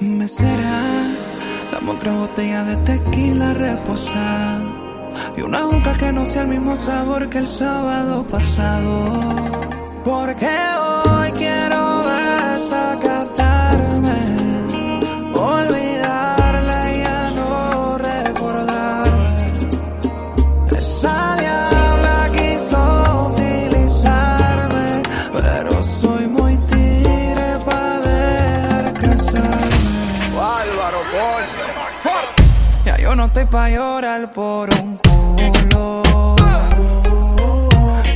Mesera, dame otra botella de tequila reposada. Y una juca que no sea el mismo sabor que el sábado pasado. Porque hoy quiero estoy pa' llorar por un culo.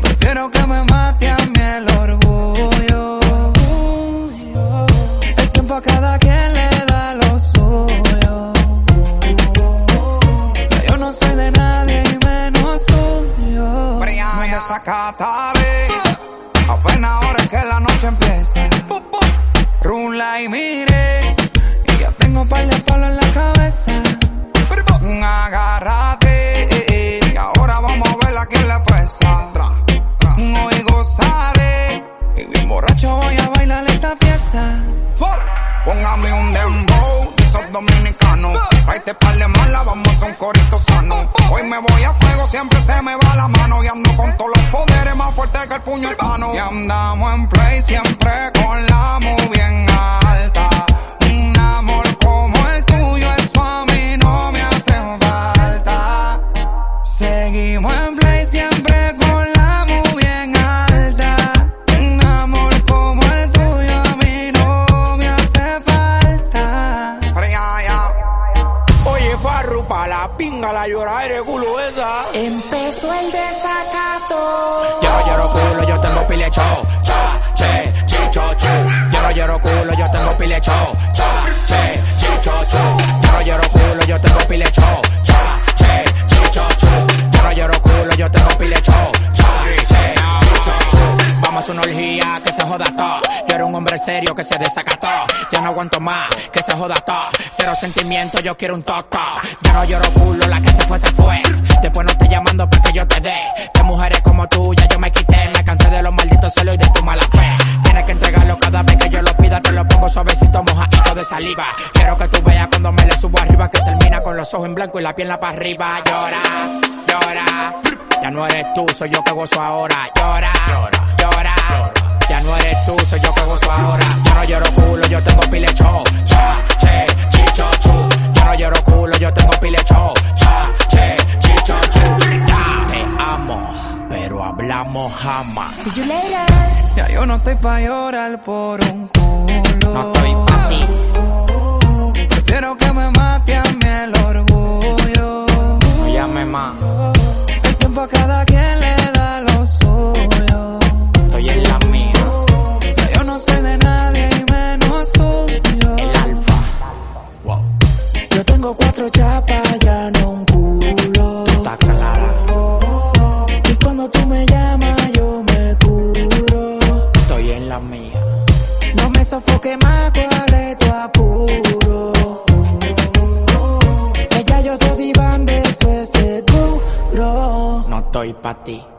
Prefiero que me mate a mí el orgullo. El tiempo a cada quien le da lo suyo. Yo no soy de nadie y menos tuyo. Me desacataré. Apenas ahora es que la noche empieza. Rula y mire. Dembow de esos dominicanos. Traete par de mala, vamos a un corito sano. Hoy me voy a fuego, siempre se me va la mano. Y ando con todos los poderes más fuertes que el puño hermano. Y andamos en play, siempre con la muy bien alta. Un amor como el tuyo, eso a mí no me hace falta. Seguimos en play siempre la pinga, la llora de culo esa. Empezó el desacato. Yo no lloro culo, yo tengo pile show. Cha, che, chicho, chu. Yo no lloro culo, yo tengo pile show. Cha, che, chicho, chu. Yo no lloro culo, yo tengo pile Hacer una que se joda todo. Yo era un hombre serio que se desacató. Ya no aguanto más que se joda todo. Cero sentimiento, yo quiero un toto. Yo no lloro culo, la que se fue, se fue. Después no estoy llamando para que yo te dé. De mujeres como tú, ya yo me quité. Me cansé de los malditos celos y de tu mala fe. Tienes que entregarlo cada vez que yo lo pida. Te lo pongo suavecito, mojadito de saliva. Quiero que tú veas cuando me le subo arriba. Que termina con los ojos en blanco y la pierna para arriba. Llora, llora. Ya no eres tú, soy yo que gozo ahora. Llora, llora. Ya no eres tú, soy yo que gozo ahora. Yo no lloro culo, yo tengo pile show. Cha, che, chicho, chu. Yo no lloro culo, yo tengo pile show. Cha, che, chicho, chu. Ya, te amo, pero hablamos jamás. See you later. Ya yo no estoy pa' llorar por un culo. No estoy pa' ti. Prefiero que me mate a mí el orgullo. No llame más, sofoque más, cuál es tu apuro. Que ya yo te di van de eso es seguro. No estoy pa' ti.